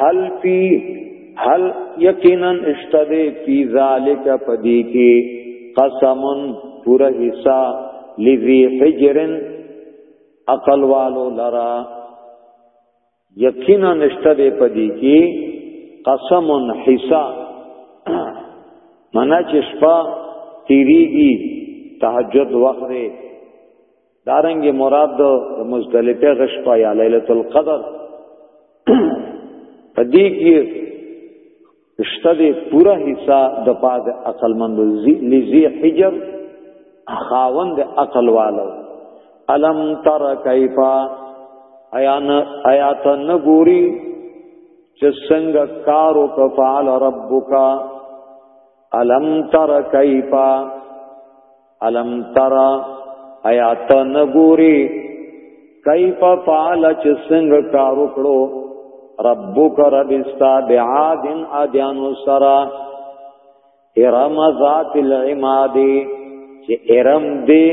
هل فی هل یقینا اشتدی فی ذالک پدی کی قسم پورا حصہ لذی حجرن عقل والو لرا یقینا اشتدی پدی کی قسم حصہ منا چې شپه تیریږي تهجد وخت دارنګ مراد د مزدلفه غشپا یا ليله القدر پدې کې شته دې پورا حصہ د پاد عقل مند لذي حجر خاوند عقل والو الم تر کیفا ایان آیات نګوري چې څنګه کارو کفال ربک الم تر کیفا الم ترا آیات نګوري کیف فعل چې څنګه کار وکړو ربک رب استا بعاد ادیان سرا ارم ذات العماد چې ارم دې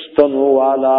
ستنو والا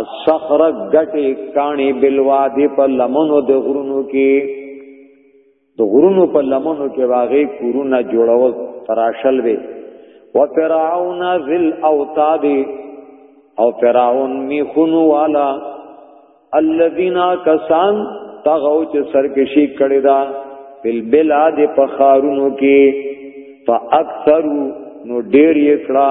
الصخر غټي کانی بالوادي په لمنو د غرونو کې د غرونو په لمنو کې واغې کورونه جوړول تراشل وي وفرعون ذل اوتاد او فرعون میخونو والا الذين کسان تغو چې سرکشي کړي دا بل بلاد په خارونو کې فاکثروا نو ډېر یې کړه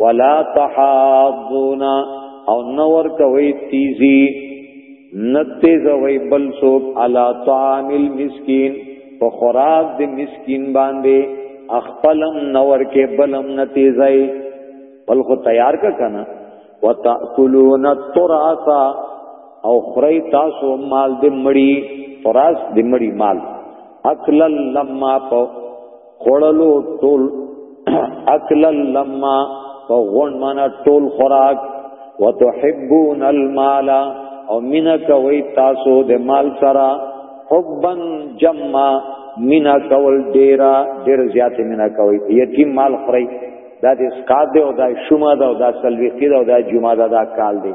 ولا تحاضون او نور کوي تیزی نتیز وی بل سوک علا طعام المسکین په خوراک د مسکین باندې اخپلم نور کې بلم نتیزای بل خو تیار کا کنه وتاکلون التراث او خری تاسو مال د مړی تراث د مړی مال اکل لما په خوړلو ټول اکل لما په غون معنا ټول خوراک وتحبون المال او مینا کوي تاسو د مال سره حبا جما مینا کول ډیرا ډیر زیات مینا کوي یتیم مال خوري دا د اسقاط دی او دا شومه ده او دا سلویقی ده او دا جمعه ده دا کال دی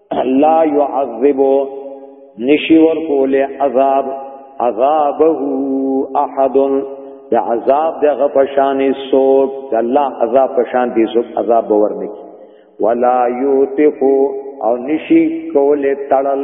لا يعذب نشي ورکول عذاب عذابه احد د عذاب دغه پشانې سوک د الله عذاب پشان دي سوک عذاب باور نه کی ولا یوتقو او نشی کول تړل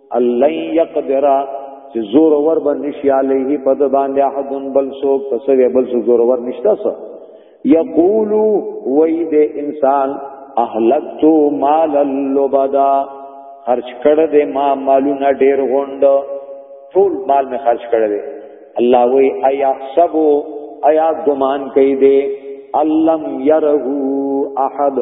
الله يقدر چې زور ور باندې شي عليه په د باندې احدن بل سو پس وی بل سو زور ور نشتا سو یقول وای د انسان اهلکت مال اللبدا خرج کړ دې ما مالونه ډېر غوند ټول مال می خرج کړ دې الله وای ایا حسب ایا ګمان کوي دې علم يره احد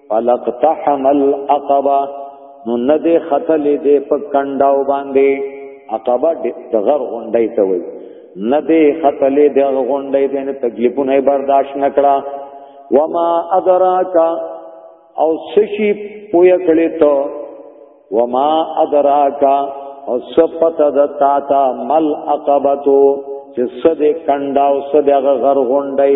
فلقتحم العقبه نو نه دې خطل دې په کنډاو باندې عقبه د غر غونډې ته وای نه دې خطل دې غونډې دې نه تکلیفونه برداشت نکړه وما ادراک او سشي پویا کړي ته وما ادراک او سپت د تا تا مل عقبتو چې سده کنډاو سده غر غونډې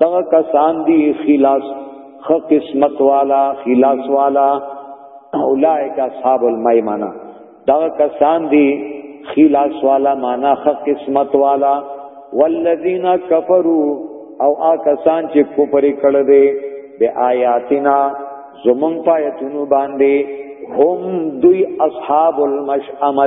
دغه کسان دي خلاص خ قسمت والا خلاص والا اولائک اصحاب المیمنه دغه کسان دي خلاص والا معنا خ قسمت والا والذین کفروا او آ کسان چې کفر کړه دي به آیاتنا زمون پایتونو باندې هم دوی اصحاب المشأمه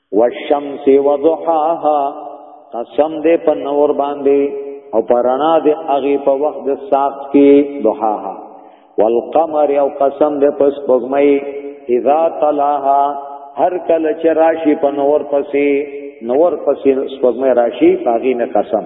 والشمس وضحاها قسم دې په نور باندې او پرانا دې اغي په وخت د ساق کې ضحاها والقمر او قسم دې پس پغمې اذا طلاها هر کله چې راشي په نور پسې نور پسې سپغمې راشي باغی نه قسم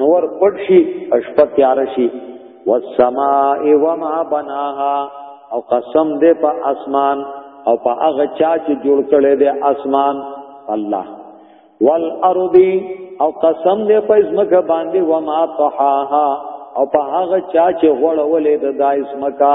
نور پټ شي شپه تیار شي والسماء وما بناها او قسم دې په اسمان او په هغه چا چې جوړ کړي دې اسمان الله والارض او قسم دې په اسمکه باندې وما طحاها او په هغه چا چې غړولې د دایسمکه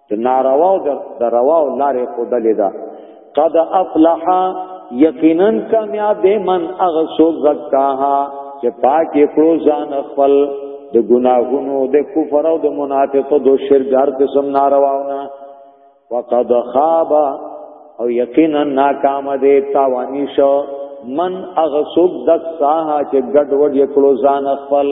د ناروا او د روا او لارې خودلې ده قد افلح یقینا کامیاب من اغسو زکاها چې پاک کړو ځان خپل د ګناهونو د کفر او د منافقو د شرک هر قسم نارواونه وقد خاب او یقینا ناکام دي تاوانی شو من اغسوب دک ساها چې ګډ وډ یکلو ځان خپل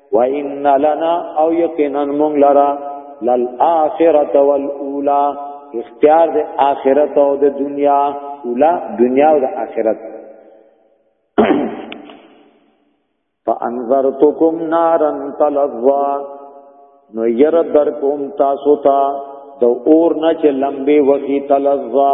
وان لنا او یقینا مونږ لرا للآخرة والأولى اختیار د آخرت او د دنیا اولا دنیا او د آخرت فانذرتکم نارا تلظا نو ير درکم تاسو ته د اور نه چې لمبي وږي تلظا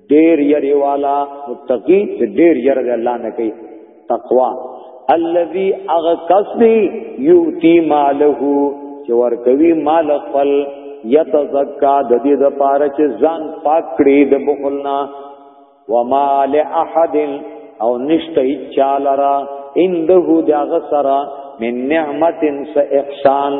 ډیر یری والا متقی چې ډیر یره دی الله نه کوي تقوا الذي اغقصدي يؤتي ماله چې ور کوي مال خپل يتزکا د دې د پاره چې ځان پاک کړي د بخلنا وما لاحد او نشته چالرا انده دغه سره من نعمت س احسان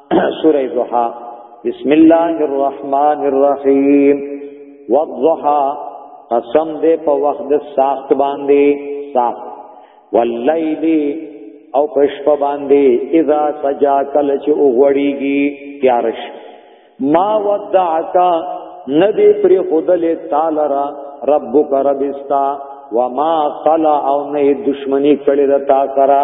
سوره ضحا بسم الله الرحمن الرحیم والضحا قسم دې په وخت د ساخت باندې ساخت واللیل او پشپ باندې اذا سجا کل چې اوغړیږي تیارش ما ودعک ندی پر خودل تعالی را ربک ربستا وما قلا او نه دشمنی کړی د تا کرا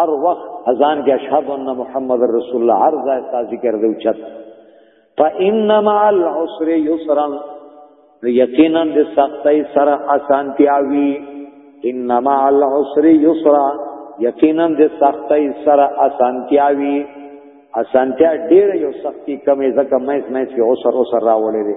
هر وخت اذان کې اشهد ان محمد رسول الله هر ځای تا ذکر دی چت فإن مع العسر يسرا یقینا د سختۍ سره اسانتیا وی ان مع العسر يسرا یقینا د سختۍ سره اسانتیا وی اسانتیا ډېر یو سختی کمې ځکه مې مې کې اوسر اوسر راولې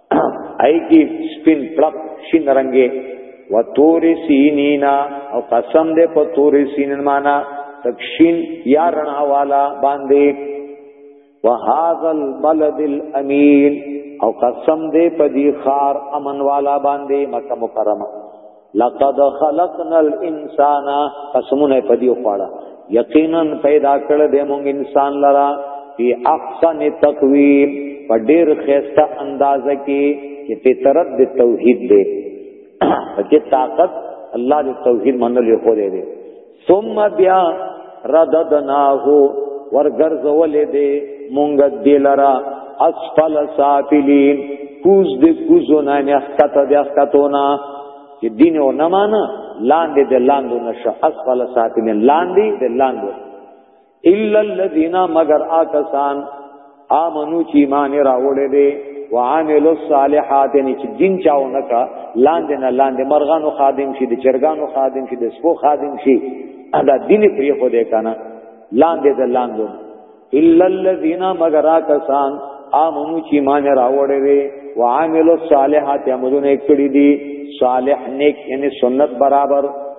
ای کی سپین پلک شین رنگه و تور سینینا او قسم دې په تور سینن معنا تکشین یا رڼا والا باندې وهذا البلد الامین او قسم دې په دې خار امن والا باندې مکه مکرمه لقد خلقنا الانسان قسمونه په دیو پاړه یقینا پیدا کړ دې مونږ انسان لرا فی احسن تقویم په ډیر خسته اندازه کې چې فطرت د توحید دی چې طاقت الله د توحید منلو خو دی ثم بیا رددناه ورګرځول دې مونږ دې لرا اسفل سافلین کوز دې کوزونه نه خطه دې خطونه چې دین او نه معنا لاندې دې لاندو نشه اسفل سافلین لاندې دې لاندو الا الذين مگر آکسان آمنو چې ایمان راوړې دي وعملوا الصالحات نه چې دین چاونه کا لاندې نه لاندې مرغانو خادم شي د چرګانو خادم شي د سپو خادم شي دا دین پرې خو دې کنه لاندې د لاندې الا الذين مگر آکسان آمنو چې ایمان راوړې دي وعملوا الصالحات عملونه کړې دي صالح نیک یعنی سنت برابر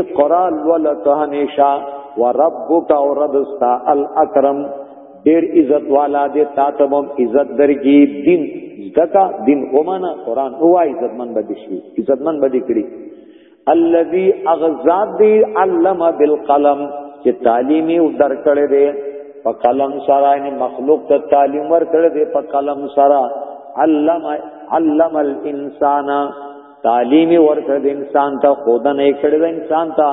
اقرا ولته نشا وربک او رب استا الاکرم ډیر عزت والا دې تاتم عزت درګي دین زکا دین اومانه قران او عزت من بدی شي عزت من بدی کړی الذي اغزاد دی علم بالقلم چې تعلیمی او درکړې دې په قلم سره ان مخلوق ته تعلیم ورکړې دې په قلم سره علم علم الانسان تعلیم ورکړ د انسان ته خود نه کړ د انسان ته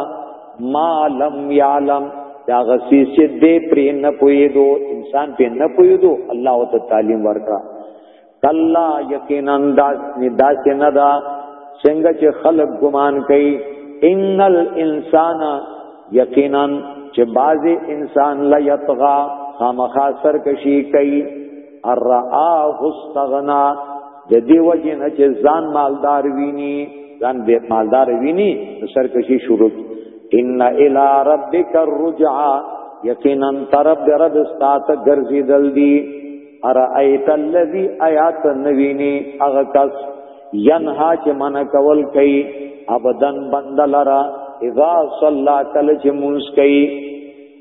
ما لم یعلم دا غسی چې دې پر نه پویدو انسان په نه پویدو الله او ته تعلیم ورکړه کلا یقینا داس نه داس نه دا څنګه چې خلق ګمان کوي انل انسان یقینا چې بازي انسان لا یطغى خامخا سرکشي کوي الرآه استغنا د دې وجه نه چې ځان مالدار ویني ځان به مالدار ویني نو سرکشي شروع ان الى ربك الرجع یقینا طرف در رب استات ګرځي دل دي ارایت الذی آیات نوینی اغه کس ینها چې من کول کوي ابدن بندلرا اذا صلى کل چې مونږ کوي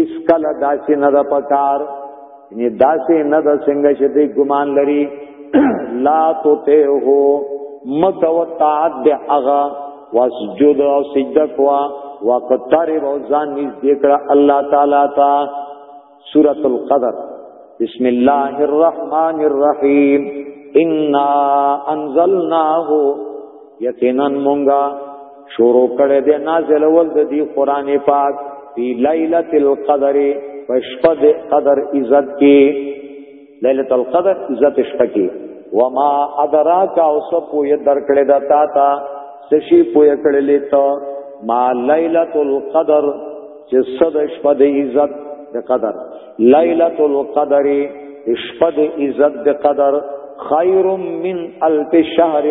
اس کله داسې نه د پکار یعنی داسې نه د څنګه چې دی ګمان لري لا تو ته هو مکه و تعد د اغا واسجد او سجده کوا وقترب او ځان نږدې کړه الله تعالی تا سورۃ القدر بسم الله الرحمن الرحیم انا انزلناه یقینا مونږه شروع کړه دې نازل ول د دې قران پاک په ليله القدر پشپد قدر عزت کې ليله القدر عزت شپه کې وما ادراک او سب پوی درکړه د تا تا سشي پوی کړلې ته ما ليله القدر چې صد شپه د عزت د قدر ليله القدر شپه د عزت د قدر خير من الف شهر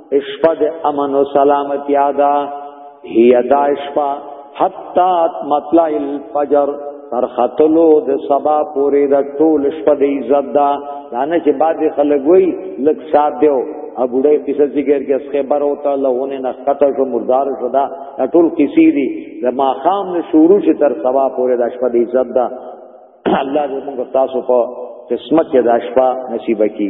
شپه د امن او سلامتی ادا هي ادا شپه حتا مطلع الفجر تر خطلو د سبا پورې د ټول شپه د عزت دا دانه چې بعد خلک وای لک سات دیو ابوډه کیسه ذکر کې اسخه بر ہوتا لهونه نه خطه شو مردار شو دا ټول کیسی دی د ما خام نه شروع چې تر سبا پورې د شپه د عزت دا الله دې موږ تاسو په قسمت کې د شپه نصیب کړي